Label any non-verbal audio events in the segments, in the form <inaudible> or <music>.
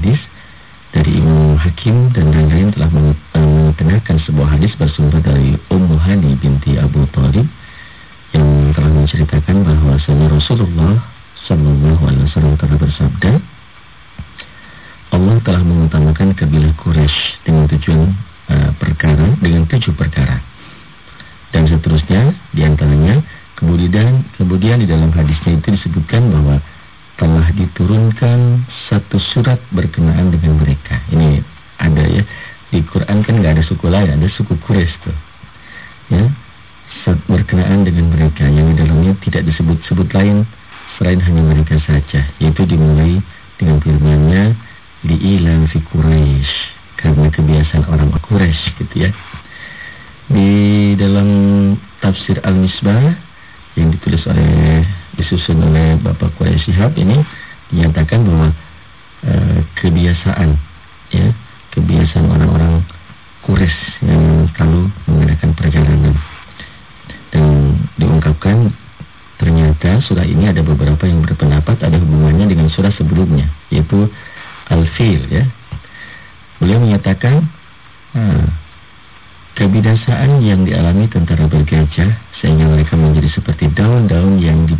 hadis dari Imam Hakim dan lain-lain telah daun-daun yang dimakan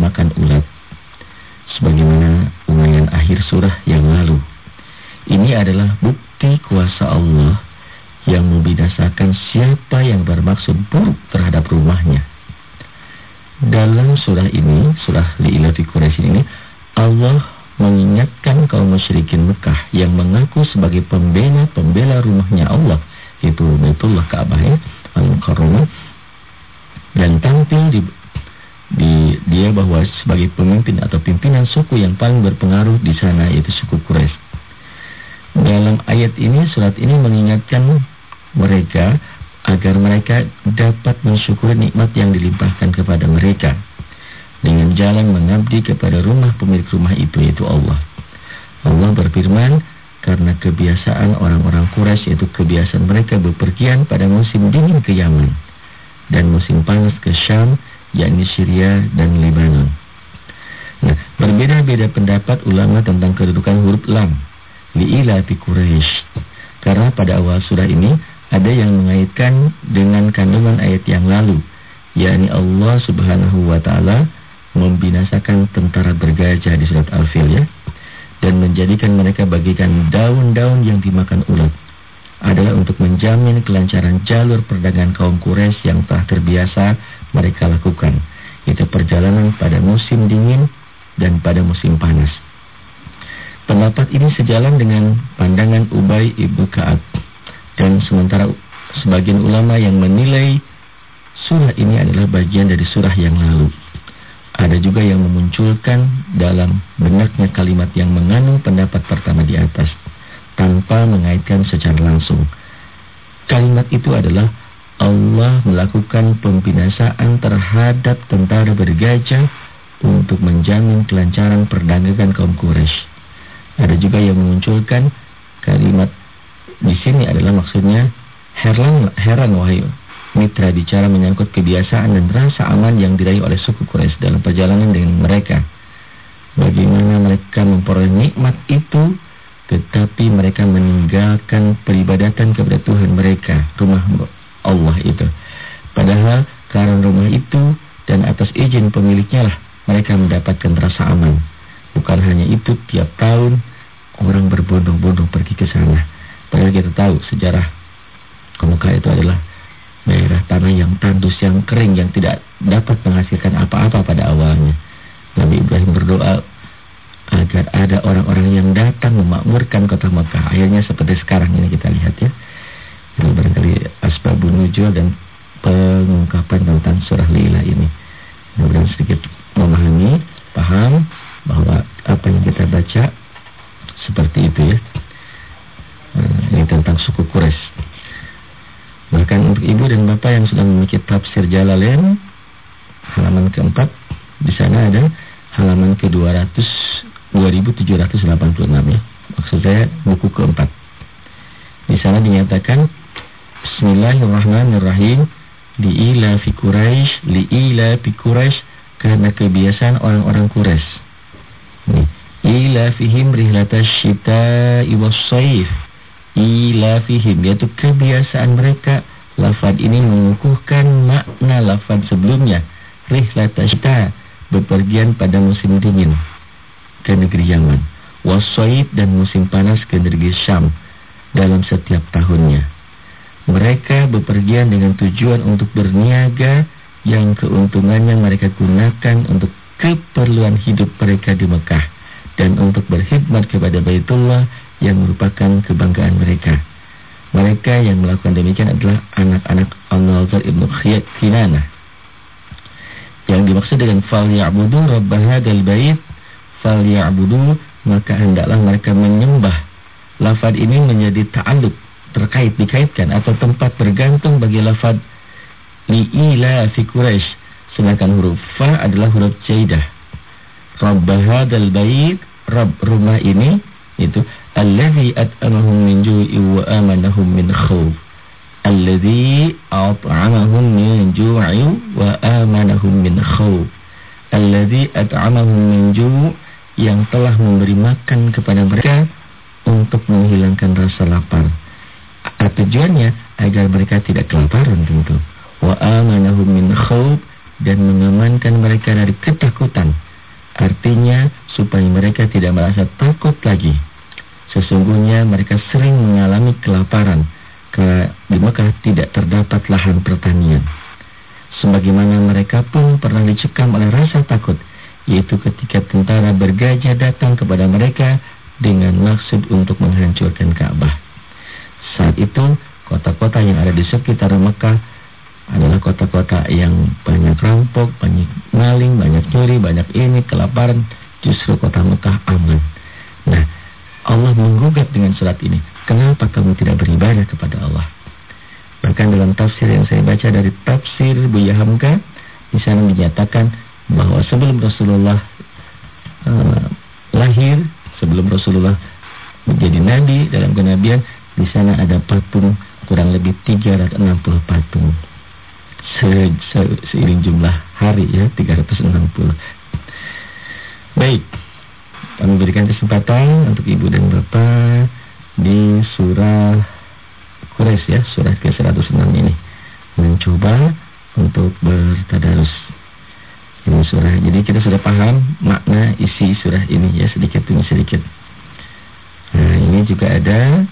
kaum Quraisy yang telah terbiasa mereka lakukan. Itu perjalanan pada musim dingin dan pada musim panas. Pendapat ini sejalan dengan pandangan Ubay ibnu Ka'ab dan sementara sebagian ulama yang menilai surah ini adalah bagian dari surah yang lalu. Ada juga yang memunculkan dalam benaknya kalimat yang mengandung pendapat pertama di atas tanpa mengaitkan secara langsung. Kalimat itu adalah Allah melakukan pembinasaan terhadap tentara bergajah untuk menjamin kelancaran perdagangan kaum Quraisy. Ada juga yang memunculkan kalimat di sini adalah maksudnya heran heran wahai mitra bicara menyangkut kebiasaan dan rasa aman yang diraih oleh suku Quraisy dalam perjalanan dengan mereka. Bagaimana mereka memperoleh nikmat itu tetapi mereka meninggalkan peribadatan kepada Tuhan mereka, rumah Allah itu. Padahal karena rumah itu dan atas izin pemiliknya lah mereka mendapatkan rasa aman. Bukan hanya itu, tiap tahun orang berbondong-bondong pergi ke sana. Padahal kita tahu sejarah Mekah itu adalah daerah tanah yang tandus, yang kering, yang tidak dapat menghasilkan apa-apa pada awalnya. Nabi Ibrahim berdoa agar ada orang-orang yang datang memakmurkan kota Mekah. Akhirnya seperti sekarang ini kita lihat ya. Ini nuzul dan pengungkapan tentang surah Lila ini. Mudah-mudahan sedikit memahami, paham bahwa apa yang kita baca seperti itu ya. Hmm, ini tentang suku Quraisy. Bahkan untuk ibu dan bapak yang sudah memiliki tafsir Jalalain halaman keempat di sana ada halaman ke 200 2786 ya. Maksud saya buku keempat. Di sana dinyatakan Bismillahirrahmanirrahim ila fi Quraisy ila fi Quraisy karena kebiasaan orang-orang Quraisy. Nih, Ilafihim rihlatash syita'i was-sayf. Ilafihim yaitu kebiasaan mereka. Lafad ini mengukuhkan makna lafad sebelumnya. Rihlatash syita' bepergian pada musim dingin ke negeri Yaman. Wasoid dan musim panas ke negeri Syam dalam setiap tahunnya. Mereka bepergian dengan tujuan untuk berniaga yang keuntungannya mereka gunakan untuk keperluan hidup mereka di Mekah dan untuk berkhidmat kepada Baitullah yang merupakan kebanggaan mereka. Mereka yang melakukan demikian adalah anak-anak Al-Nazar Ibn Khiyat Kinana. Yang dimaksud dengan fal ya'budu rabb hadzal bait fal ya'budu maka hendaklah mereka menyembah. Lafaz ini menjadi ta'alluq terkait dikaitkan atau tempat bergantung bagi lafaz li'ila fi Quraisy sedangkan huruf fa adalah huruf jaidah. Rabb hadzal bait Rabb rumah ini itu allazi at'amahum min ju'in wa amanahum min khawf. Allazi at'amahum min ju'in wa amanahum min khawf. Allazi at'amahum min ju' yang telah memberi makan kepada mereka untuk menghilangkan rasa lapar. Tujuannya agar mereka tidak kelaparan tentu. Wa amanahum min khawf dan mengamankan mereka dari ketakutan. Artinya supaya mereka tidak merasa takut lagi. Sesungguhnya mereka sering mengalami kelaparan karena di Mekah tidak terdapat lahan pertanian. Sebagaimana mereka pun pernah dicekam oleh rasa takut, yaitu ketika tentara bergajah datang kepada mereka dengan maksud untuk menghancurkan Ka'bah. Saat itu, kota-kota yang ada di sekitar Mekah adalah kota-kota yang banyak rampok, banyak maling, banyak curi, banyak ini, kelaparan. Justru kota Mekah aman. Nah, Allah menggugat dengan surat ini. Kenapa kamu tidak beribadah kepada Allah? Bahkan dalam tafsir yang saya baca dari tafsir Buya Hamka, di sana dinyatakan bahwa sebelum Rasulullah uh, lahir, sebelum Rasulullah menjadi nabi dalam kenabian, di sana ada patung kurang lebih 360 patung. Se, se, seiring jumlah hari ya 360 baik kami berikan kesempatan untuk ibu dan bapak di surah Quraisy ya surah ke 106 ini. Mencoba untuk bertadarus. Ini surah. Jadi kita sudah paham makna isi surah ini ya sedikit demi sedikit. Nah ini juga ada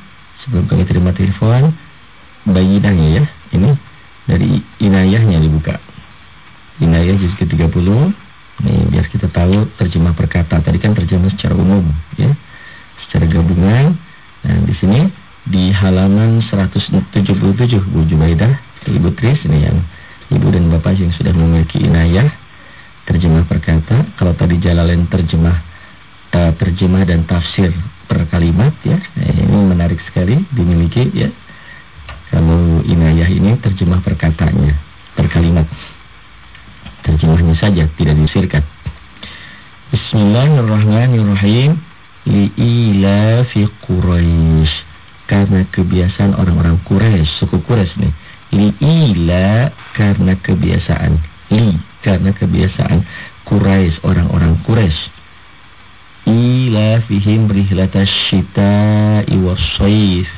sebelum kami terima telepon bayinahnya ya ini dari inayahnya dibuka. Inayah juz ke-30. Nih, biar kita tahu terjemah perkata. Tadi kan terjemah secara umum, ya. Secara gabungan. Nah, di sini di halaman 177 Bu Jubaidah, Ibu Tris ini yang Ibu dan Bapak yang sudah memiliki inayah terjemah perkata. Kalau tadi Jalalain terjemah uh, terjemah dan tafsir per kalimat ya. Ini menarik sekali dimiliki ya. Kalau inayah ini terjemah perkataannya, per kalimat. Terjemahnya saja, tidak diusirkan. Bismillahirrahmanirrahim. Li'ila fi Quraisy. Karena kebiasaan orang-orang Quraisy, suku Quraisy nih. Li'ila karena kebiasaan. Li karena kebiasaan Quraisy, orang-orang Quraisy. Ila fihim rihlatash syita'i was-sayf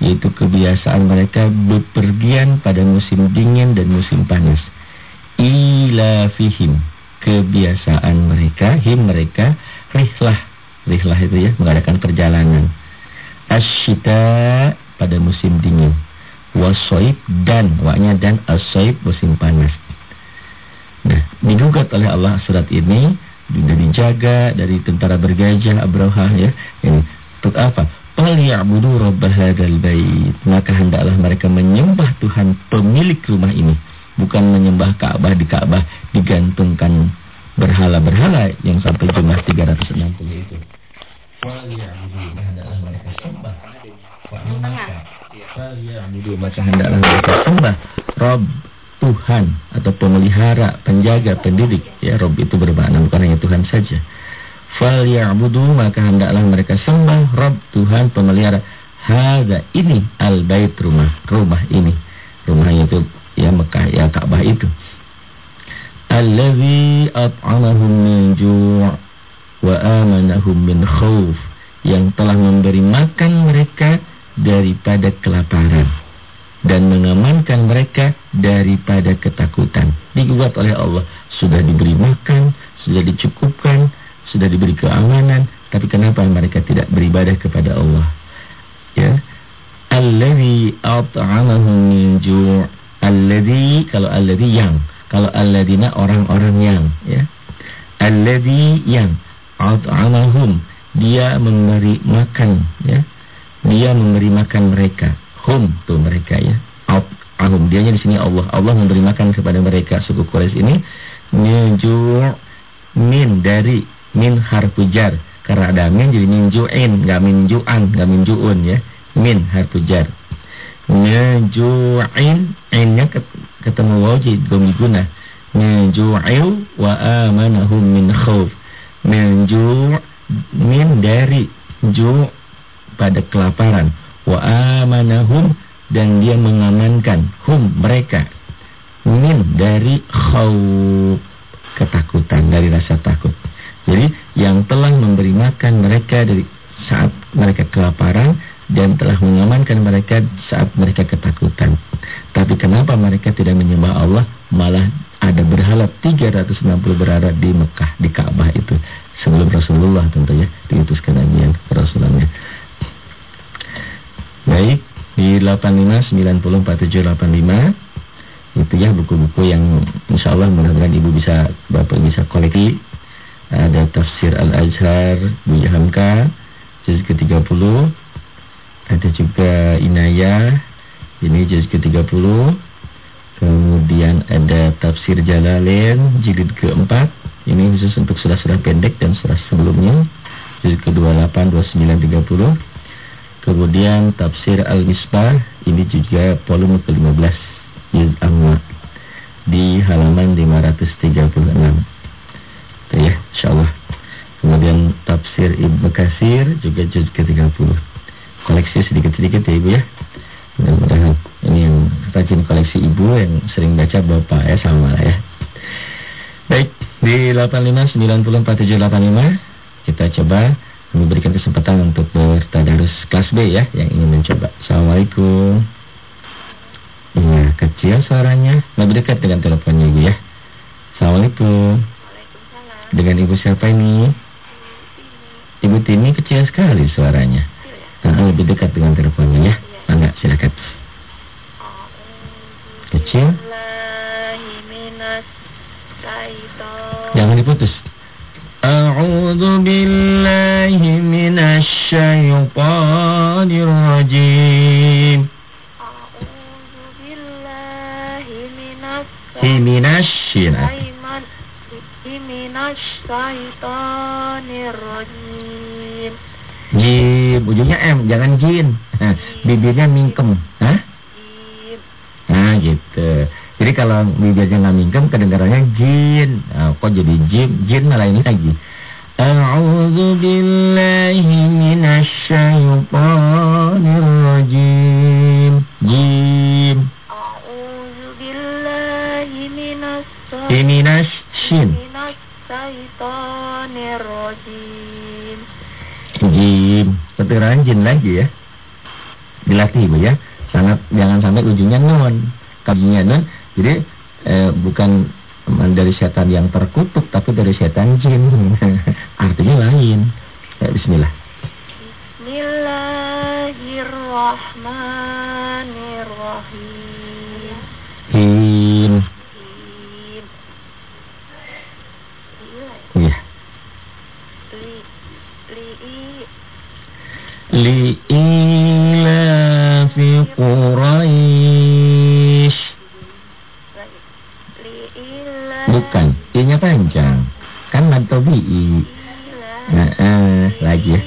yaitu kebiasaan mereka bepergian pada musim dingin dan musim panas. Ila fihim, kebiasaan mereka, him mereka, rihlah. Rihlah itu ya, mengadakan perjalanan. Asyita pada musim dingin. Wasoib dan, waknya dan asoib musim panas. Nah, digugat oleh Allah surat ini juga dijaga dari tentara bergajah Abraha ya. Ini untuk apa? Falyabudu rabb hadzal bait. Maka hendaklah mereka menyembah Tuhan pemilik rumah ini, bukan menyembah Ka'bah di Ka'bah digantungkan berhala-berhala yang sampai jumlah 360 itu. Falyabudu hendaklah mereka sembah. Falyabudu maka hendaklah mereka sembah Rabb Tuhan atau pemelihara, penjaga, pendidik. Ya, Rob itu bermakna bukan hanya Tuhan saja. Fal ya'budu maka hendaklah mereka sembah Rabb Tuhan pemelihara. Hadza ini al bait rumah rumah ini. Rumah itu ya Mekah ya Ka'bah itu. Allazi at'amahum min ju' wa amanahum min khawf. Yang telah memberi makan mereka daripada kelaparan dan mengamankan mereka daripada ketakutan. Dibuat oleh Allah, sudah diberi makan, sudah dicukupkan, sudah diberi keamanan, tapi kenapa mereka tidak beribadah kepada Allah? Ya. Alladhi at'amahum min ju' Alladhi kalau alladhi yang, kalau alladina orang-orang yang, ya. Alladhi yang at'amahum dia memberi makan, ya. Dia memberi makan mereka hum tuh mereka ya. Ahum dianya di sini Allah. Allah memberi makan kepada mereka. Suku Quraisy ini minju min dari min harfu jar. Karena ada min jadi minjuin nggak minjuan nggak minjuun ya. Min harfu jar. Minjuin innya ketemu waw jadi guna minju'il wa amanahum min khawf. Minju min dari ju pada kelaparan wa amanahum dan dia mengamankan hum mereka min dari khawf ketakutan dari rasa takut. Jadi yang telah memberi makan mereka dari saat mereka kelaparan dan telah mengamankan mereka saat mereka ketakutan. Tapi kenapa mereka tidak menyembah Allah malah ada berhala 360 berhala di Mekah di Ka'bah itu sebelum Rasulullah tentunya 985 itu ya buku-buku yang insya Allah mudah-mudahan ibu bisa bapak bisa koleksi ada tafsir al azhar Bu Hamka juz ke 30 ada juga Inaya ini juz ke 30 kemudian ada tafsir Jalalain jilid keempat. Ini khusus untuk surah-surah pendek dan surah sebelumnya. Juz ke 28 29 30 Kemudian tafsir Al-Misbah ini juga volume ke-15 Juz Amma di halaman 536. Itu ya, insyaallah. Kemudian tafsir Ibnu Kasir juga juz ke-30. Koleksi sedikit-sedikit ya Ibu ya. Mudah-mudahan ini yang rajin koleksi Ibu yang sering baca Bapak ya sama ya. Baik, di 85904785 kita coba memberikan kesempatan untuk bertadarus kelas B ya yang ingin mencoba. Assalamualaikum. Iya, kecil suaranya. Lebih dekat dengan teleponnya Ibu ya. Assalamualaikum. Waalaikumsalam. Dengan Ibu siapa ini? Ibu Tini kecil sekali suaranya. Nah, lebih dekat dengan teleponnya ya. Mangga, silakan. Kecil. Jangan diputus. Jangan jin. Bibirnya mingkem. Hah? Nah, gitu. Jadi kalau bibirnya nggak mingkem kedengarannya jin. Nah, kok jadi jin? Jin malah ini lagi. A'udzu billahi minasy syaithanir Kedengaran jin lagi ya. Dilatih Bu ya. Sangat jangan sampai ujungnya nun. Kabinya nun jadi eh, bukan dari setan yang terkutuk tapi dari setan jin. <laughs> Artinya lain. Ya, bismillah. Bismillahirrahmanirrahim. Him. Him. Iya. Li li ila Bukan, i-nya panjang. Kan mad tabi'i. Nah, eh, lagi ya.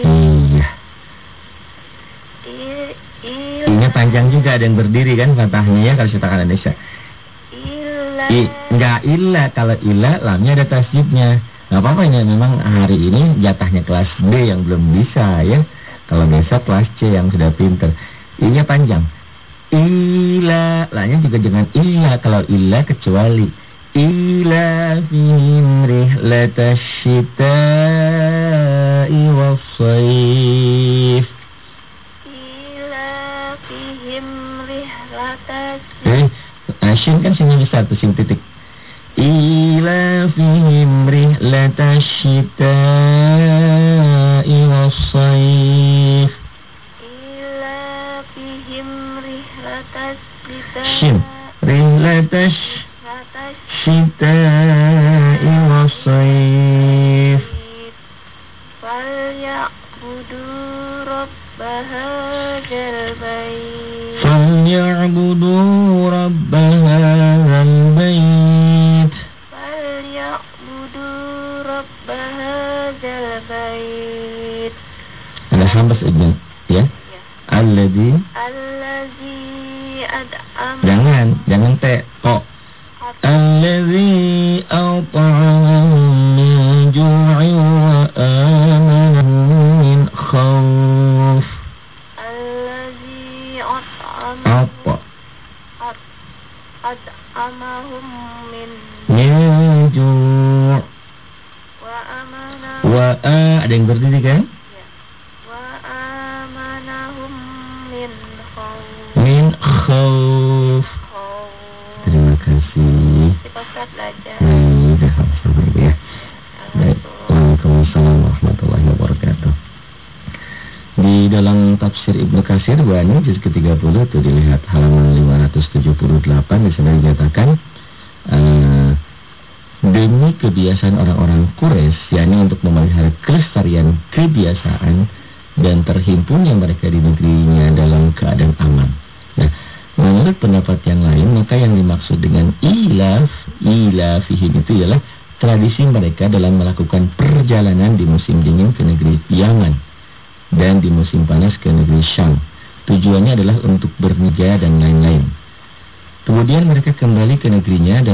Iya. I-nya panjang juga ada yang berdiri kan fatahnya ya kalau cetakan Indonesia. I, enggak illa kalau illa lamnya ada tasjidnya nggak apa-apa ya memang hari ini jatahnya kelas B yang belum bisa ya. Kalau besok kelas C yang sudah pinter. Ini panjang. Ila Lanya juga jangan ila Kalau ila kecuali. Ila fihim rihlatasyita'i wassayif Ila fihim rihlatasyita'i Eh, eh asin kan sini satu sini titik. إيلافهم رحلة الشتاء والصيف إيلافهم رحلة Shin الشتاء رحلة الشتاء والصيف فليعبدوا رب هذا البيت فليعبدوا رب هذا البيت Alhamdulillah, Ada hamzah ibn, ya? ya. Alladhi Alladhi ad'am Jangan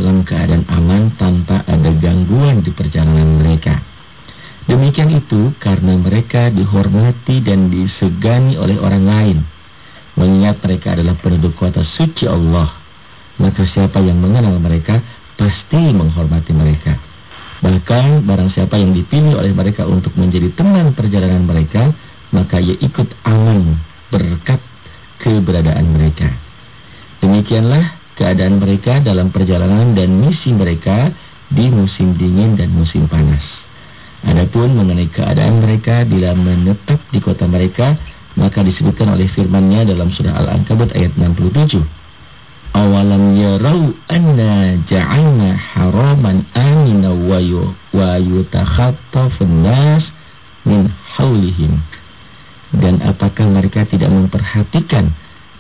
dalam keadaan aman tanpa ada gangguan di perjalanan mereka. Demikian itu karena mereka dihormati dan disegani oleh orang lain. Mengingat mereka adalah penduduk kota suci Allah. Maka siapa yang mengenal mereka pasti menghormati mereka. Bahkan barang siapa yang dipilih oleh mereka untuk menjadi teman perjalanan mereka, maka ia ikut aman berkat keberadaan mereka. Demikianlah keadaan mereka dalam perjalanan dan misi mereka di musim dingin dan musim panas. Adapun mengenai keadaan mereka bila menetap di kota mereka, maka disebutkan oleh firman-Nya dalam surah Al-Ankabut ayat 67. Awalam yarau anna ja'alna haraman amina wa yu wa yutakhattafun nas min haulihim. Dan apakah mereka tidak memperhatikan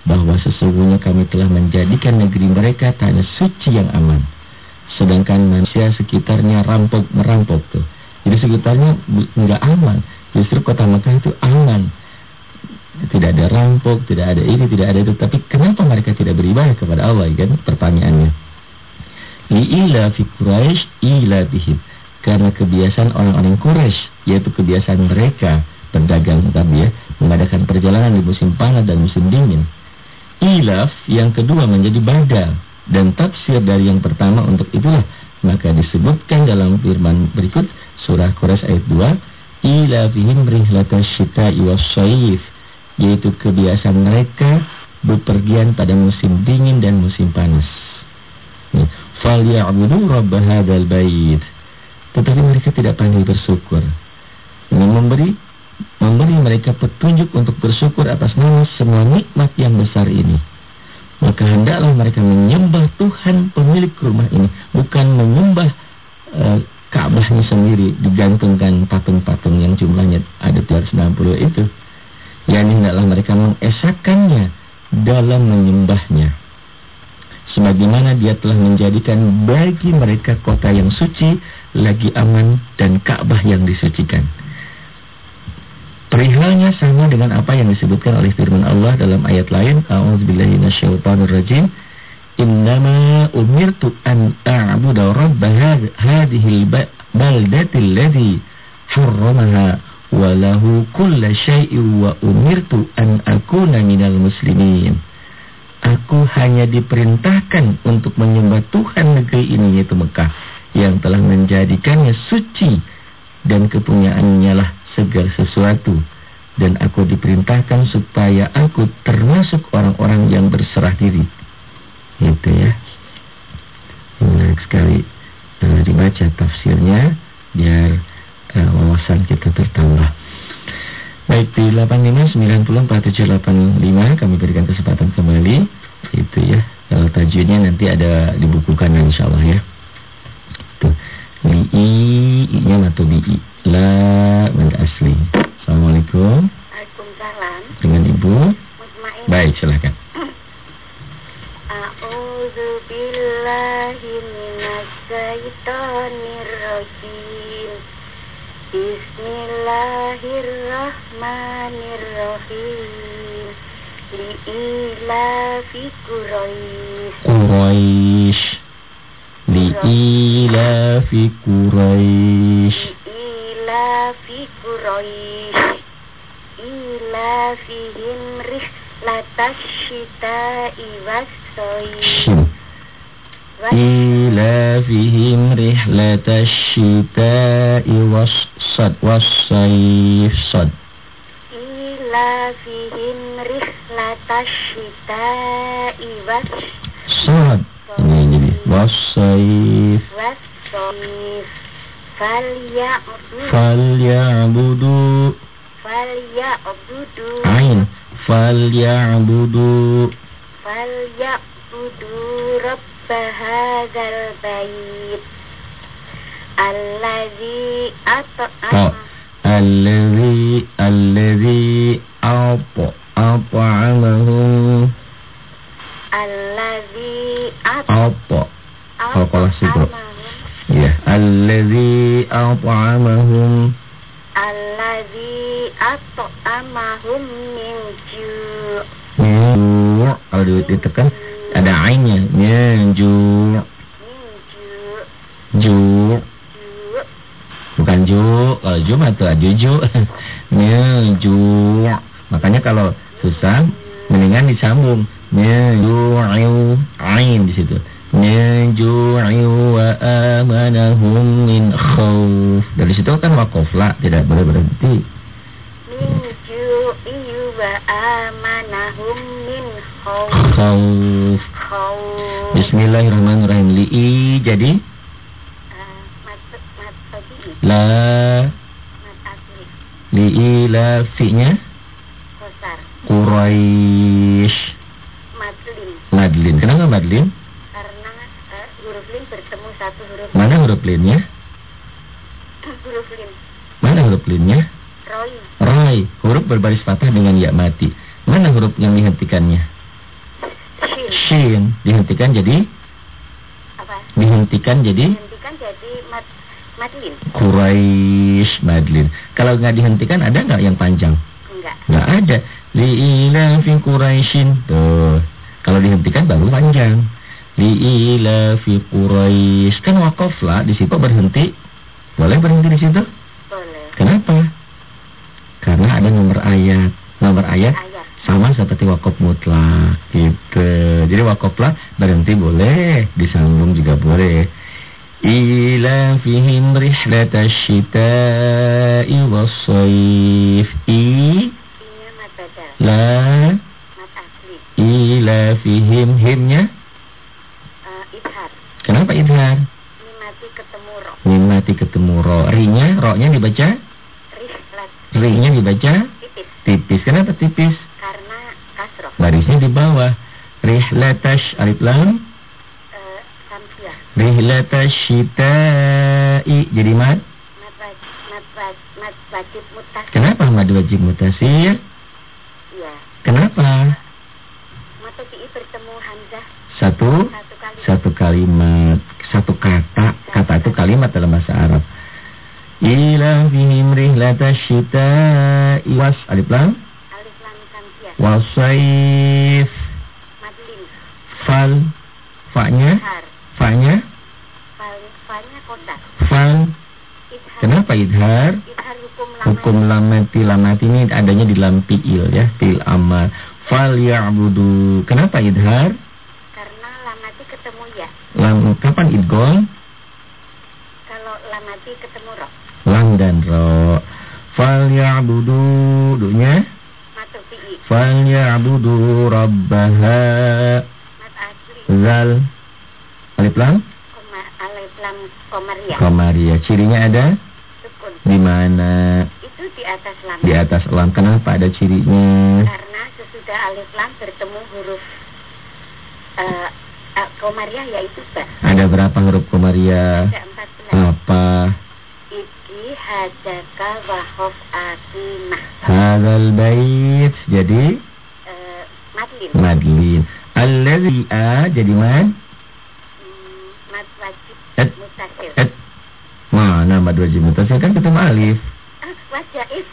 bahwa sesungguhnya kami telah menjadikan negeri mereka tanah suci yang aman. Sedangkan manusia sekitarnya rampok merampok tuh. Jadi sekitarnya nggak aman. Justru kota Mekah itu aman. Tidak ada rampok, tidak ada ini, tidak ada itu. Tapi kenapa mereka tidak beribadah kepada Allah kan? Pertanyaannya. Li'ila fi Quraisy ila bihim. Karena kebiasaan orang-orang Quraisy, yaitu kebiasaan mereka berdagang tadi ya, mengadakan perjalanan di musim panas dan musim dingin. Ilaf yang kedua menjadi badal dan tafsir dari yang pertama untuk itulah maka disebutkan dalam firman berikut surah Quraisy ayat 2 ilafihim rihlatash syita'i wasyayif yaitu kebiasaan mereka bepergian pada musim dingin dan musim panas. Falyabudu rabb hadzal bait. Tetapi mereka tidak pandai bersyukur. Ini memberi memberi mereka petunjuk untuk bersyukur atas nama semua nikmat yang besar ini. Maka hendaklah mereka menyembah Tuhan pemilik rumah ini, bukan menyembah e, Ka'bahnya sendiri digantungkan patung-patung yang jumlahnya ada 360 itu. Yani hendaklah mereka mengesakannya dalam menyembahnya. Sebagaimana dia telah menjadikan bagi mereka kota yang suci, lagi aman dan Ka'bah yang disucikan. Perihalnya sama dengan apa yang disebutkan oleh firman Allah dalam ayat lain, A'udzubillahi minasyaitonirrajim. Innama umirtu an a'budu rabb hadhihi al-baldati alladhi harramaha wa lahu kullu syai'in wa umirtu an akuna minal muslimin. Aku hanya diperintahkan untuk menyembah Tuhan negeri ini yaitu Mekah yang telah menjadikannya suci dan kepunyaannya lah segala sesuatu. Dan aku diperintahkan supaya aku termasuk orang-orang yang berserah diri. Itu ya. Menarik sekali uh, dibaca tafsirnya biar uh, wawasan kita bertambah. Baik di 85904785 kami berikan kesempatan kembali. Itu ya. Kalau tajwidnya nanti ada dibukukan insya Allah ya. Tuh. Li i i nya matu bi i la mad asli assalamualaikum Waalaikumsalam. dengan ibu Mutmain. baik silahkan <clears throat> A'udzu billahi minas syaitonir rajim. Bismillahirrahmanirrahim. Li'ilafi Quraisy. Quraisy li ilafi Quraisy Li'ilafi Quraisy. Ilafihim rihlatash syita'i was-sayf. Shin إيلافهم رحلة الشتاء والصد والصيف صد Ilafihim rihlatash syita'i was- صاد ini jadi والصيف Falyabudu. Falyabudu. Ain. Falyabudu. Falyabudu rabba hadzal bait. Allazi at'am. Oh, allazi allazi apa apa amahu. Allazi apa. Kalkulasi, Bro. Ya. Allazi at'amahum Allazi at'amahum min ju' Min ju' Kalau ditekan ada ainnya ya ju' Ju' Bukan ju, kalau ju mah tuh ju <laughs> ju. Ya, ju. Makanya kalau susah mendingan disambung. Ya, ju, ain di situ min ju'u wa amanahum min khauf dari situ kan wakaf lah tidak boleh berhenti. Min ju'i wa amanahum min khawf. khauf khawf. Bismillahirrahmanirrahim. Li'i jadi? Mat mat tabii la asli li'ila fi-nya Quraisy madlin. Madlin. Kenapa Madlin karena eh, huruf lin bertemu satu huruf. Mana huruf linnya? Huruf lin. Mana huruf linnya? Roy Rai huruf berbaris fathah dengan ya mati. Mana huruf yang dihentikannya? Shin. Shin. Dihentikan jadi? Apa? Dihentikan jadi? Dihentikan jadi mat madlin. Quraisy Madlin. Kalau nggak dihentikan ada nggak yang panjang? Enggak. Nggak ada. Li'ila fi Quraisyin tuh. Kalau dihentikan baru panjang li'ila fi Quraisy kan wakaf lah di situ berhenti. Boleh berhenti di situ? Boleh. Kenapa? Karena ada nomor ayat. Nomor ayat ayat. sama seperti wakaf mutlak gitu. Jadi wakaf lah berhenti boleh. Disambung juga boleh. Ila fihim rihlatash shita'i was-sayf. I? Badal la? Ila fihim himnya kenapa idhar ini mati ketemu ro. Mim mati ketemu ro. Ri-nya ro-nya dibaca? Rihlat ri-nya dibaca? Tipis. Tipis. Kenapa tipis? Karena kasroh. Barisnya di bawah. Rihlatash alif lam. Eh, samsiah rihlatash shita'i jadi mat? Mat wajib mat wajib mat wajib mutas kenapa mad wajib mutasir iya. Kenapa bertemu hamzah. Satu? Satu kali satu kalimat. Satu kata. Kata itu kalimat dalam bahasa Arab. Ila fihim rihlatash shita'i was alif lam? Alif lam samsiah wasaif madlin. Fal. Fa-nya? Fa-nya? Kotak. Fal. Idhar. Kenapa idhar? Idhar hukum lama hukum lamati. lamati ini adanya di dalam fi'il ya fi'il amal Falyabudu. Kenapa idhar? Karena lamati ketemu ya. Lam, kapan idgol? Kalau lamati ketemu roh. Lam dan ro. Falyabudu. Dunya? Matu fi'i. Falyabudu rabbaha. Mat asli. Zal. Alif lam? Koma, alif lam komaria. Komaria. Cirinya ada? Sukun. Di mana? Itu di atas lam. Di atas lam. Kenapa ada cirinya? Karena sesudah alif lam bertemu huruf eh uh, komaria yaitu ba. Ada berapa huruf komaria? Ada 14. Apa? Iki hadaka wahof akimah. Hadal bait. Jadi Eh, madlin. madlin. Allazi a jadi mad. Hmm, mad wajib Et. mutasil. Et. Mana mad wajib mutasil kan ketemu alif. Ah, wajaib.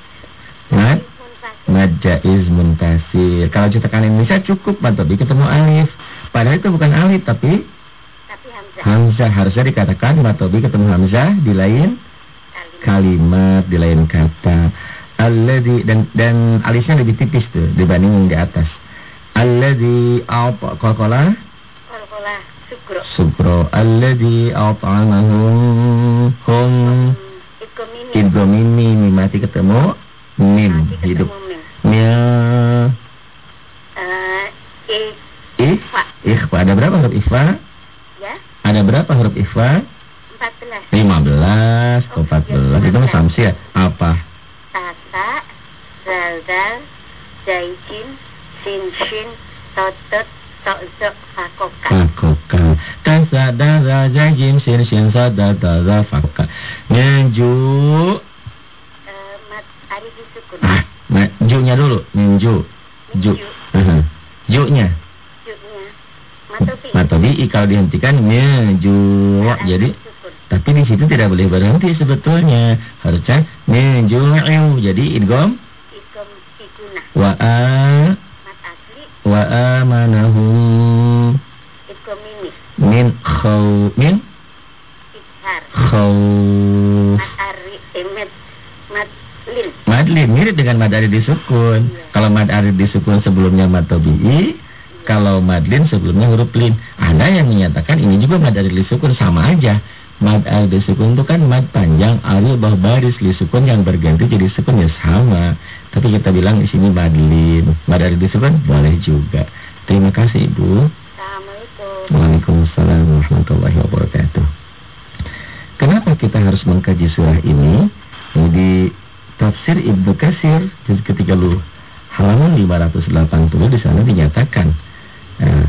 Mad. Munfasil. Mad jaiz muntasir. Kalau cetakan Indonesia cukup tapi ketemu alif. Padahal itu bukan alif tapi Tapi hamzah. hamzah harusnya dikatakan mad tapi ketemu hamzah di lain Kalimat. kalimat di lain kata. Alladzi dan dan alisnya lebih tipis tuh dibanding yang di atas. Alladzi apa qalqala Kolkola sugro. subro alladzi at'amahum hum Hmm, Iko mimi. idghamini mim mati ketemu mim ketemu hidup. mim. Mia Eh, ik, ih fa. ikhfa ada berapa huruf ikhfa? Ya, Ada berapa huruf ikhfa? 14. 15 atau 14 itu mah samsi ya? Apa? Tata, zaldal, jaijin, sinshin, totot, tokzok, fakoka. Fakoka Tasada jajim sir shin sada fakka Nyenju Eh, mat Ah, ma, ju-nya dulu Ju Ju. Aha. Ju-nya. Matobi kalau dihentikan nyenju Jadi Disukun. Tapi di situ tidak boleh berhenti sebetulnya Harusnya nyenju Jadi idgom. Wa a. Wa. Min khaw Min Ishar. khaw Mat Madlin mirip dengan mad arid disukun. Iya. Kalau mad arid disukun sebelumnya mad tobi'i, kalau madlin sebelumnya huruf lin. Ada yang menyatakan ini juga mad arid disukun sama aja. Mad arid disukun itu kan mad panjang aril bawah baris disukun yang berganti jadi sukun ya sama. Tapi kita bilang di sini madlin. Mad arid disukun boleh juga. Terima kasih Ibu. Assalamualaikum. Waalaikumsalam warahmatullahi wabarakatuh. Kenapa kita harus mengkaji surah ini? Ini di tafsir Ibnu Katsir juz ke-30 halaman 580 di sana dinyatakan eh,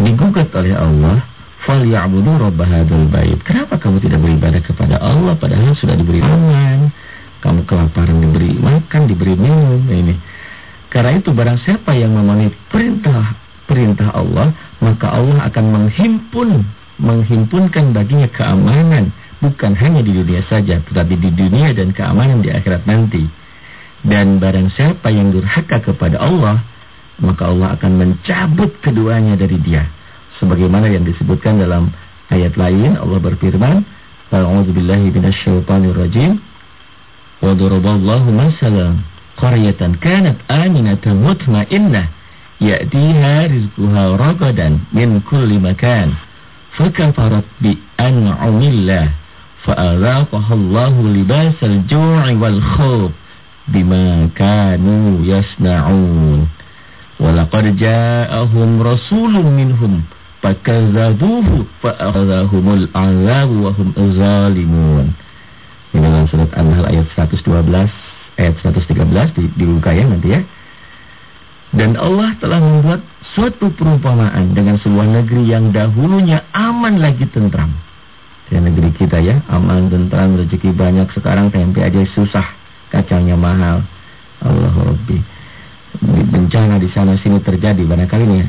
digugat oleh Allah falyabudu rabb hadzal bait. Kenapa kamu tidak beribadah kepada Allah padahal sudah diberi aman? Kamu kelaparan diberi makan, diberi minum ini. Karena itu barang siapa yang memenuhi perintah perintah Allah, maka Allah akan menghimpun menghimpunkan baginya keamanan bukan hanya di dunia saja, tetapi di dunia dan keamanan di akhirat nanti. Dan barang siapa yang durhaka kepada Allah, maka Allah akan mencabut keduanya dari dia. Sebagaimana yang disebutkan dalam ayat lain, Allah berfirman, "A'udzubillahi minasyaitonirrajim." Wa daraballahu masalan qaryatan kanat aminatan mutmainnah ya'tiha rizquha ragadan min kulli makan fakafarat bi an'amillah libasal ju'i wal bima kanu yasna'un walaqad ja'ahum rasulun minhum fa'akhadhahumul 'adzabu wa hum zalimun ayat 112 ayat 113 di, ya nanti ya dan Allah telah membuat suatu perumpamaan dengan sebuah negeri yang dahulunya aman lagi tentram. Ya negeri kita ya, aman, tentram, rezeki banyak. Sekarang tempe aja susah, kacangnya mahal. Allah Rabbi. Bencana di sana sini terjadi barangkali nih ya.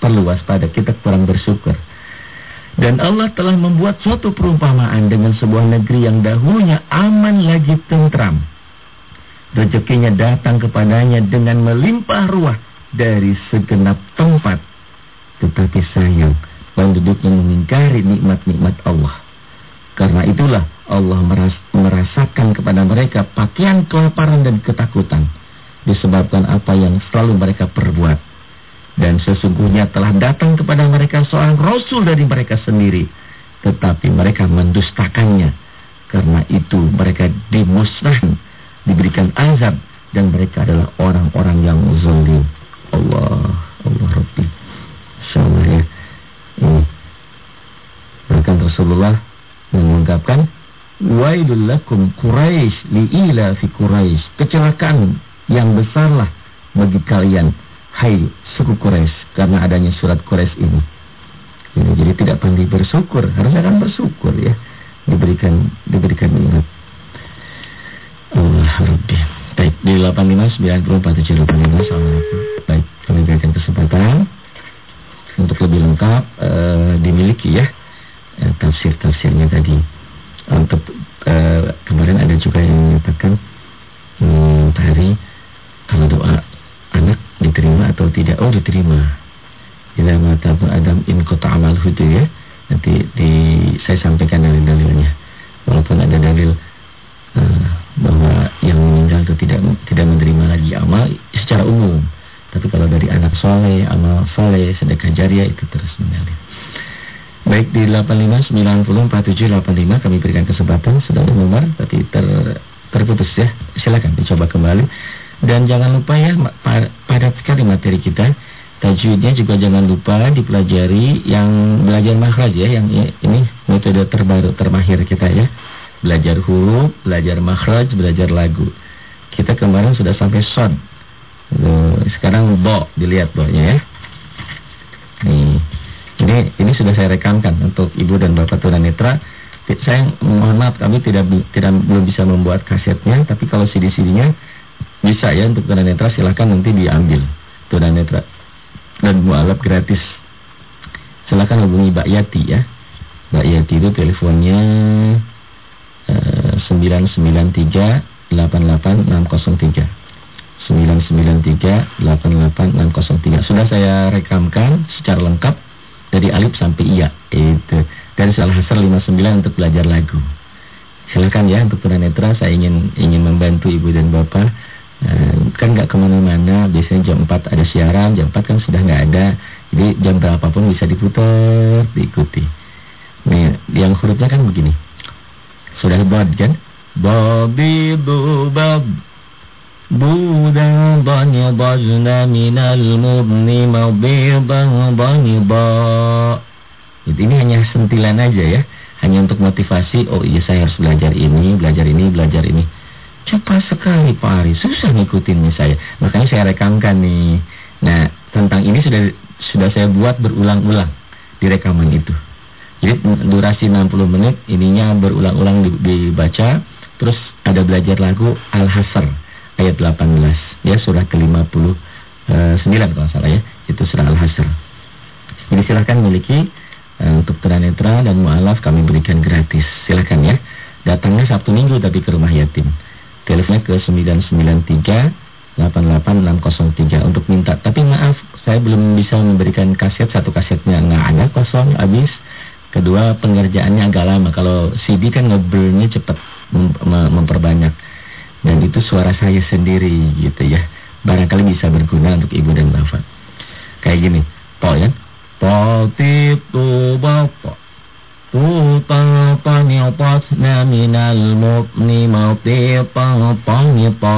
Perlu waspada, kita kurang bersyukur. Dan Allah telah membuat suatu perumpamaan dengan sebuah negeri yang dahulunya aman lagi tentram. Rezekinya datang kepadanya dengan melimpah ruah dari segenap tempat. Tetapi sayang, penduduknya mengingkari nikmat-nikmat Allah. Karena itulah Allah meras merasakan kepada mereka pakaian kelaparan dan ketakutan. Disebabkan apa yang selalu mereka perbuat. Dan sesungguhnya telah datang kepada mereka seorang rasul dari mereka sendiri. Tetapi mereka mendustakannya. Karena itu mereka dimusnahkan, diberikan azab. Dan mereka adalah orang-orang yang zalim. Allah, Allah Rabbi. Insyaallah ya. Ini. Bahkan Rasulullah mengungkapkan Wailul lakum Quraisy liila fi Quraisy. Kecelakaan yang besarlah bagi kalian hai suku Quraisy karena adanya surat Quraisy ini. ini. Jadi tidak pandai bersyukur, harusnya kan bersyukur ya. Diberikan diberikan ingat. Allah Rabbi. Baik, di 859475 Assalamualaikum. Baik, kami berikan kesempatan untuk lebih lengkap uh, dimiliki ya uh, tafsir-tafsirnya tadi. Untuk uh, kemarin ada juga yang menyatakan hmm, Hari kalau doa anak diterima atau tidak? Oh diterima. Bila mata Adam in kota amal itu ya. Nanti di saya sampaikan dalil-dalilnya. Walaupun ada dalil uh, bahwa yang meninggal itu tidak tidak menerima lagi amal secara umum. Tapi kalau dari anak soleh, amal soleh, sedekah jariah itu terus mengalir. Baik di 85904785 kami berikan kesempatan sudah nomor tapi ter, terputus ya. Silakan dicoba kembali. Dan jangan lupa ya padat sekali materi kita. Tajwidnya juga jangan lupa dipelajari yang belajar makhraj ya, yang ini metode terbaru termahir kita ya. Belajar huruf, belajar makhraj, belajar lagu. Kita kemarin sudah sampai son. Sekarang bo, dilihat bo-nya ya. Nih. Ini ini sudah saya rekamkan untuk Ibu dan Bapak tunanetra. Saya mohon maaf kami tidak tidak belum bisa membuat kasetnya, tapi kalau CD-CD-nya bisa ya untuk tunanetra silahkan nanti diambil tunanetra dan mualaf gratis. Silahkan hubungi Mbak Yati ya. Mbak Yati itu teleponnya uh, 993 88603. 993 88603. Sudah saya rekamkan secara lengkap dari alif sampai iya. Itu. Dari salah hasar 59 untuk belajar lagu. Silahkan ya untuk tunanetra saya ingin ingin membantu ibu dan bapak Eh, kan nggak ke mana-mana biasanya jam 4 ada siaran jam 4 kan sudah nggak ada jadi jam berapapun bisa diputar diikuti nih yang hurufnya kan begini sudah buat kan babi bubab bani bajna minal mubni mabidan bani ba ini hanya sentilan aja ya hanya untuk motivasi oh iya saya harus belajar ini belajar ini belajar ini Cepat sekali Pak Ari, susah ngikutinnya saya. Makanya saya rekamkan nih. Nah, tentang ini sudah sudah saya buat berulang-ulang di rekaman itu. Jadi durasi 60 menit, ininya berulang-ulang dibaca. Terus ada belajar lagu Al-Hasr ayat 18. Ya, surah ke-59 eh, kalau salah ya. Itu surah Al-Hasr. Jadi silahkan miliki uh, untuk tunanetra dan mu'alaf kami berikan gratis. Silahkan ya. Datangnya Sabtu Minggu tapi ke rumah yatim. Teleponnya ke 993 88603 untuk minta. Tapi maaf, saya belum bisa memberikan kaset. Satu kasetnya nggak ada, kosong, habis. Kedua, pengerjaannya agak lama. Kalau CD kan ngobrolnya cepat mem memperbanyak dan itu suara saya sendiri gitu ya. Barangkali bisa berguna untuk ibu dan bapak. Kayak gini po ya. Po tip tu bapak. Tuta paniopatna minal mutni mati pang pangi pa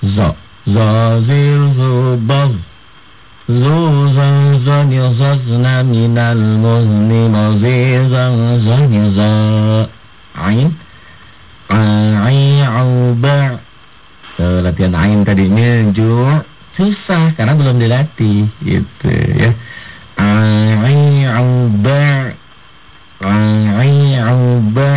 Za zazir zubaz Zuzan zan yasasna minal muzni mazizan zan yaza Ain. Ai'auba so, eh, Latihan ain tadinya juga Susah karena belum dilatih Gitu ya. Ai'auba Ai'auba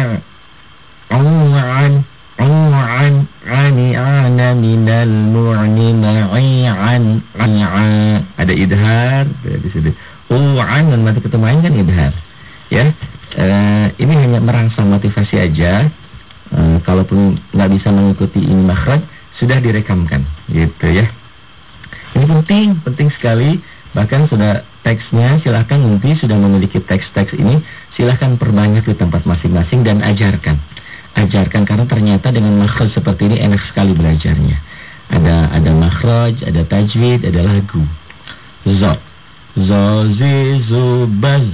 Au'an Au'an Ani'ana minal mu'ni Ma'i'an Ada idhar di sini Au'an dan mati ketemain kan idhar Ya. Uh, ini hanya merangsang motivasi aja uh, kalaupun nggak bisa mengikuti ini makhraj sudah direkamkan gitu ya ini penting penting sekali Bahkan sudah teksnya silahkan nanti sudah memiliki teks-teks ini silahkan perbanyak di tempat masing-masing dan ajarkan. Ajarkan karena ternyata dengan makhluk seperti ini enak sekali belajarnya. Ada ada makhraj, ada tajwid, ada lagu. Zo. Zo zi baz.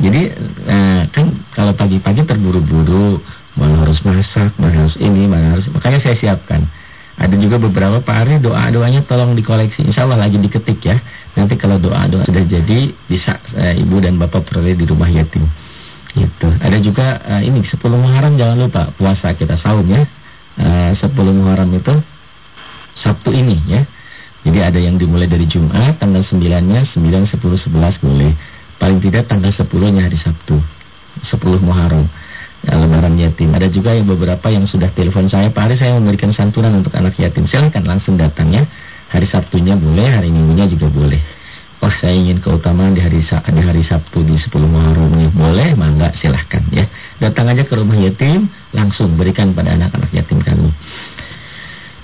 Jadi eh, kan kalau pagi-pagi terburu-buru mana harus masak, mana harus ini, mana harus makanya saya siapkan. Ada juga beberapa Pak Ari doa-doanya tolong dikoleksi. Insya Allah lagi diketik ya. Nanti kalau doa-doa sudah jadi bisa uh, ibu dan bapak peroleh di rumah yatim. Gitu. Ada juga uh, ini 10 Muharram jangan lupa puasa kita saum ya. Uh, 10 Muharram itu Sabtu ini ya. Jadi ada yang dimulai dari Jumat tanggal 9-nya 9 10 11 boleh. Paling tidak tanggal 10-nya hari Sabtu. 10 Muharram ya, lebaran yatim. Ada juga yang beberapa yang sudah telepon saya, Pak Ari saya memberikan santunan untuk anak yatim. Silahkan langsung datangnya. Hari Sabtunya boleh, hari Minggunya juga boleh. Oh saya ingin keutamaan di hari di hari Sabtu di 10 Muharram ini boleh, mangga silahkan ya. Datang aja ke rumah yatim, langsung berikan pada anak-anak yatim kami.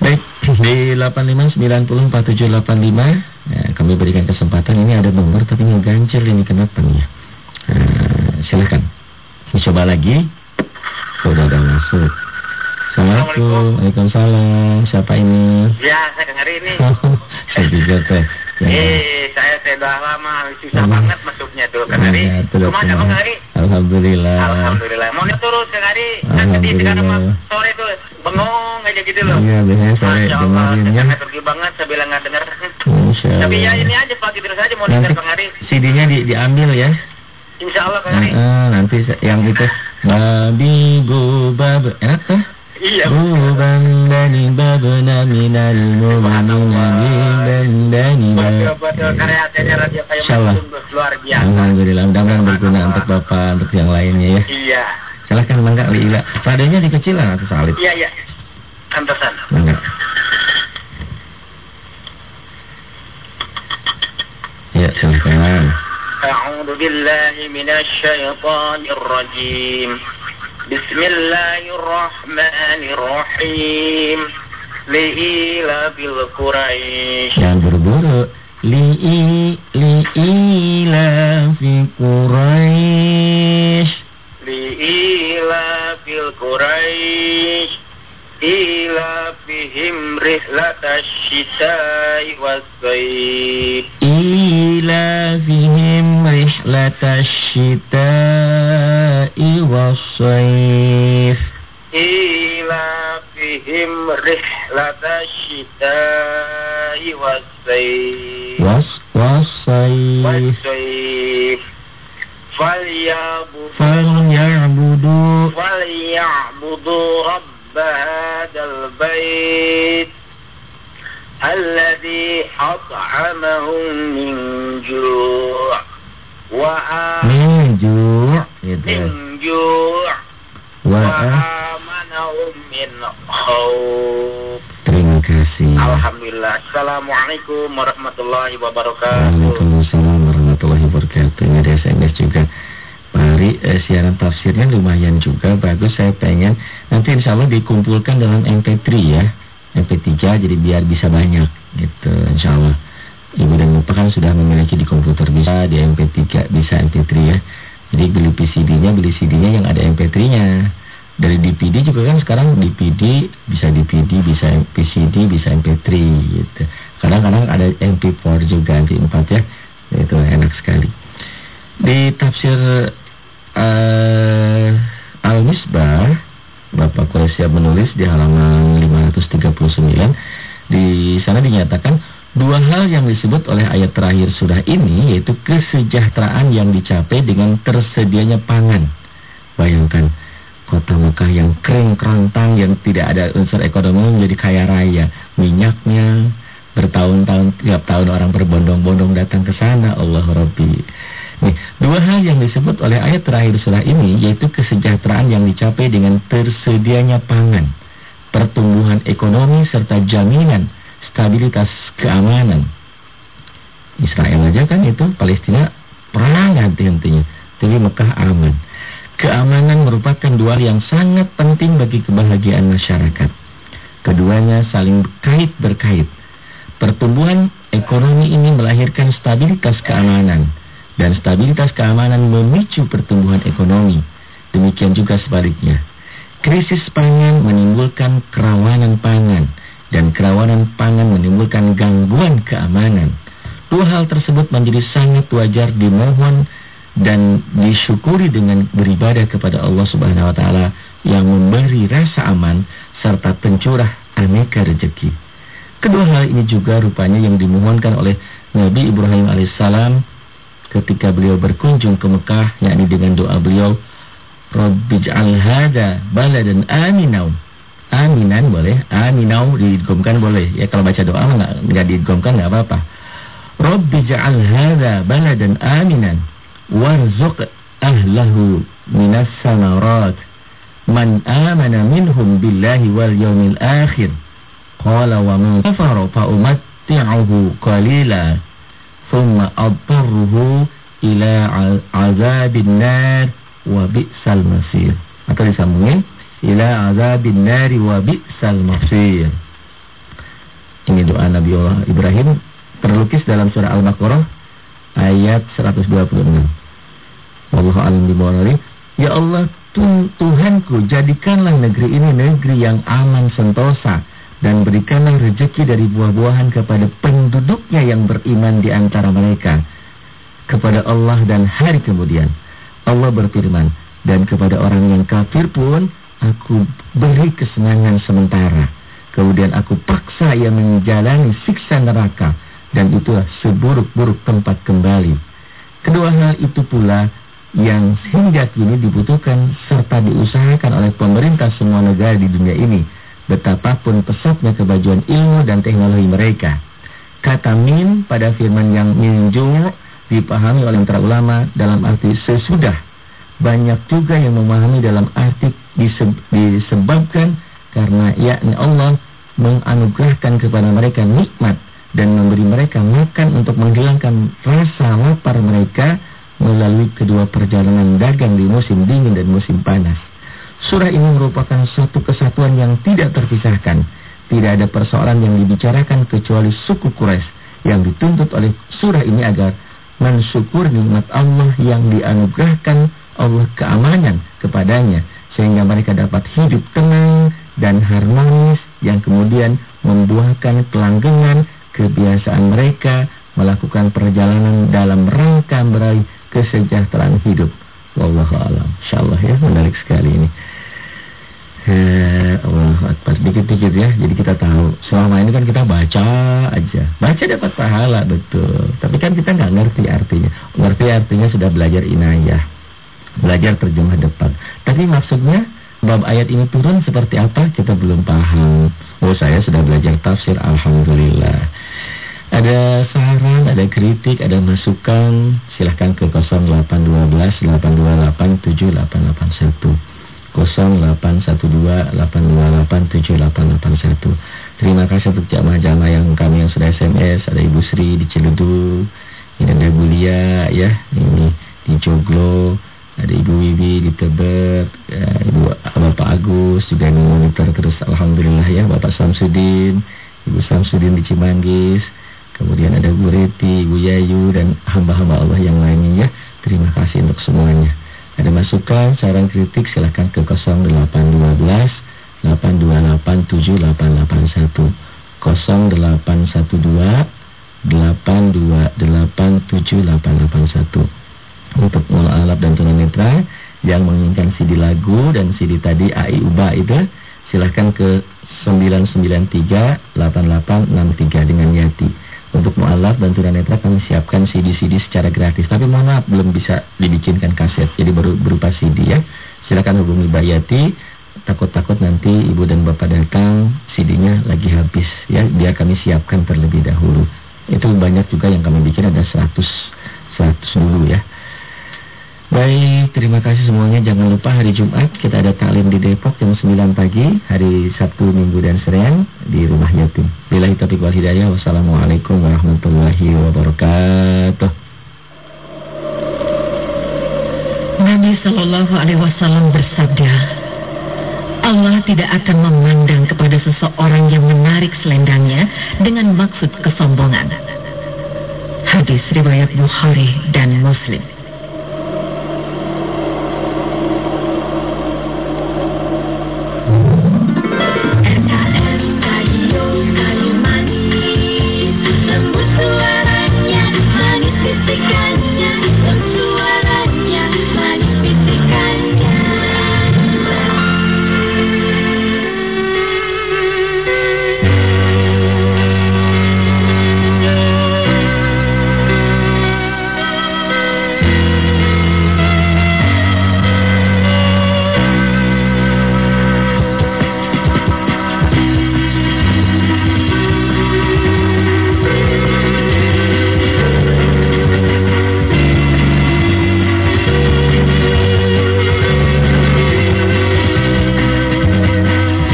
Baik, di 85904785 ya, kami berikan kesempatan ini ada nomor tapi ngeganjel ini kenapa nih ya? Nah, silahkan. Dicoba lagi sudah ada masuk. Assalamualaikum. Waalaikumsalam. Siapa ini? Ya, saya dengar ini. <laughs> saya juga teh. Ya. Eh, saya sudah lama susah hmm. banget masuknya tuh kan hari. Ya, Cuma ada Kang Hari. Alhamdulillah. Alhamdulillah. Mau terus Kang Hari. Nanti di karena sore tuh bengong aja gitu loh. Iya, biasanya sore dengerin ya. Saya pergi banget saya bilang enggak dengar. Tapi ya ini aja pagi terus aja mau dengar Kang Hari. CD-nya di, diambil ya. Insya Allah Kang Hari. Uh, nanti yang itu Babi bubab Enak tuh? Ruban bani babna minal mu'minin. Bani Insyaallah. Alhamdulillah mudah-mudahan berguna untuk Bapak untuk yang lainnya ya. Iya. Silahkan Mangga Lila. Padanya dikecilan atau salib? Iya iya. Antasan Mangga Ya silahkan. A'udhu billahi minasy syaithanir rajim بسم الله الرحمن الرحيم لإيلاف القريش Jangan buru-buru Li'i li'ilafi Quraisy لإيلاف القريش إيلافهم رحلة الشتاء والصيف. إيلافهم رحلة الشتاء والصيف. إيلافهم رحلة الشتاء والصيف. والصيف. والصيف. فليعبدوا فليعبدوا فليعبدوا رب هذا البيت الذي أطعمهم من جوع من جوع gitu. من جوع وآمنهم من خوف Terima kasih. Alhamdulillah. Assalamualaikum warahmatullahi wabarakatuh. Waalaikumsalam warahmatullahi wabarakatuh. Ini ada SMS juga. Mari eh, siaran tafsirnya lumayan juga bagus. Saya pengen nanti insya Allah dikumpulkan dalam MP3 ya. MP3 jadi biar bisa banyak gitu insya Allah. Ibu dan Bapak kan sudah memiliki di komputer bisa di MP3 bisa MP3 ya. Jadi beli PCD-nya beli CD-nya yang ada MP3-nya. Dari DVD juga kan sekarang DVD bisa DVD bisa PCD bisa MP3 gitu. Kadang-kadang ada MP4 juga MP4 ya. Itu enak sekali. Di tafsir uh, Al-Misbah Bapak siap menulis di halaman 539 di sana dinyatakan dua hal yang disebut oleh ayat terakhir surah ini yaitu kesejahteraan yang dicapai dengan tersedianya pangan. Bayangkan kota Mekah yang kering kerantang yang tidak ada unsur ekonomi menjadi kaya raya, minyaknya bertahun-tahun tiap tahun orang berbondong-bondong datang ke sana, Allah Rabbi. Nih, dua hal yang disebut oleh ayat terakhir surah ini yaitu kesejahteraan yang dicapai dengan tersedianya pangan, pertumbuhan ekonomi serta jaminan stabilitas keamanan. Israel aja kan itu Palestina perang henti-hentinya, tapi Mekah aman. Keamanan merupakan dua yang sangat penting bagi kebahagiaan masyarakat. Keduanya saling kait berkait. Pertumbuhan ekonomi ini melahirkan stabilitas keamanan dan stabilitas keamanan memicu pertumbuhan ekonomi. Demikian juga sebaliknya. Krisis pangan menimbulkan kerawanan pangan dan kerawanan pangan menimbulkan gangguan keamanan. Dua hal tersebut menjadi sangat wajar dimohon dan disyukuri dengan beribadah kepada Allah Subhanahu wa taala yang memberi rasa aman serta pencurah aneka rezeki. Kedua hal ini juga rupanya yang dimohonkan oleh Nabi Ibrahim alaihissalam ketika beliau berkunjung ke Mekah yakni dengan doa beliau Rabbij'al hada baladan aminau. Aminan boleh, aminau diidgomkan boleh. Ya kalau baca doa enggak enggak diidgomkan enggak apa-apa. Rabbij'al hada baladan aminan warzuq ahlahu minas samarat man amana minhum billahi wal yawmil akhir. Qala wa man kafara fa umatti'uhu qalila thumma adtarruhu ila azabin nar wa bi'sal masir. Atau disambungin ila azabin nari wa bi'sal masir. Ini doa Nabi Allah Ibrahim terlukis dalam surah Al-Baqarah ayat 126. Wallahu a'lam bishawab. Ya Allah, Tuhanku, jadikanlah negeri ini negeri yang aman sentosa dan berikanlah rezeki dari buah-buahan kepada penduduknya yang beriman di antara mereka kepada Allah dan hari kemudian. Allah berfirman, dan kepada orang yang kafir pun aku beri kesenangan sementara. Kemudian aku paksa ia menjalani siksa neraka dan itulah seburuk-buruk tempat kembali. Kedua hal itu pula yang hingga kini dibutuhkan serta diusahakan oleh pemerintah semua negara di dunia ini. Betapapun pesatnya kebajuan ilmu dan teknologi mereka. Kata min pada firman yang minju dipahami oleh para ulama dalam arti sesudah. Banyak juga yang memahami dalam arti disebabkan karena yakni Allah menganugerahkan kepada mereka nikmat dan memberi mereka makan untuk menghilangkan rasa lapar mereka melalui kedua perjalanan dagang di musim dingin dan musim panas. Surah ini merupakan satu kesatuan yang tidak terpisahkan. Tidak ada persoalan yang dibicarakan kecuali suku Quraisy yang dituntut oleh surah ini agar mensyukur nikmat Allah yang dianugerahkan Allah keamanan kepadanya sehingga mereka dapat hidup tenang dan harmonis yang kemudian membuahkan kelanggengan kebiasaan mereka melakukan perjalanan dalam rangka meraih kesejahteraan hidup. Wallahu alam. Insyaallah ya menarik sekali ini. Eh, Allah Akbar. Dikit-dikit ya jadi kita tahu. Selama ini kan kita baca aja. Baca dapat pahala betul. Tapi kan kita nggak ngerti artinya. Ngerti artinya sudah belajar inayah. Belajar terjemah depan. Tapi maksudnya bab ayat ini turun seperti apa kita belum paham. Oh saya sudah belajar tafsir Alhamdulillah. Ada saran, ada kritik, ada masukan silahkan ke 0812 828 7881 0812-828-7881. Terima kasih untuk jamaah-jamaah yang kami yang sudah SMS. Ada Ibu Sri di Ciledug. Ini ada Bu Lia ya. Ini di Joglo. Ada Ibu Wiwi di Tebet. Ya, Ibu Bapak Agus juga ini monitor terus. Alhamdulillah ya. Bapak Samsudin. Ibu Samsudin di Cimanggis. Kemudian ada Bu Reti, Ibu Yayu, dan hamba-hamba Allah yang lainnya ya. Terima kasih untuk semuanya. Ada masukan, saran kritik silahkan ke 0812 8287881 0812 8287881 Untuk mualaf dan tunanetra yang menginginkan CD lagu dan CD tadi AI Uba itu silahkan ke 993 8863 dengan Yati. Untuk mu'alaf dan tunanetra kami siapkan CD-CD secara gratis. Tapi maaf belum bisa dibikinkan kaset. Jadi baru berupa CD ya. Silakan hubungi Bayati. Takut-takut nanti ibu dan bapak datang CD-nya lagi habis ya. Biar kami siapkan terlebih dahulu. Itu banyak juga yang kami bikin ada 100 100 dulu ya. Baik, terima kasih semuanya. Jangan lupa hari Jumat kita ada taklim di Depok jam 9 pagi, hari Sabtu, Minggu dan Senin di Rumah Yatim. Bila taufiq wal hidayah. Wassalamualaikum warahmatullahi wabarakatuh. Nabi Shallallahu Alaihi Wasallam bersabda, Allah tidak akan memandang kepada seseorang yang menarik selendangnya dengan maksud kesombongan. Hadis riwayat Bukhari dan Muslim.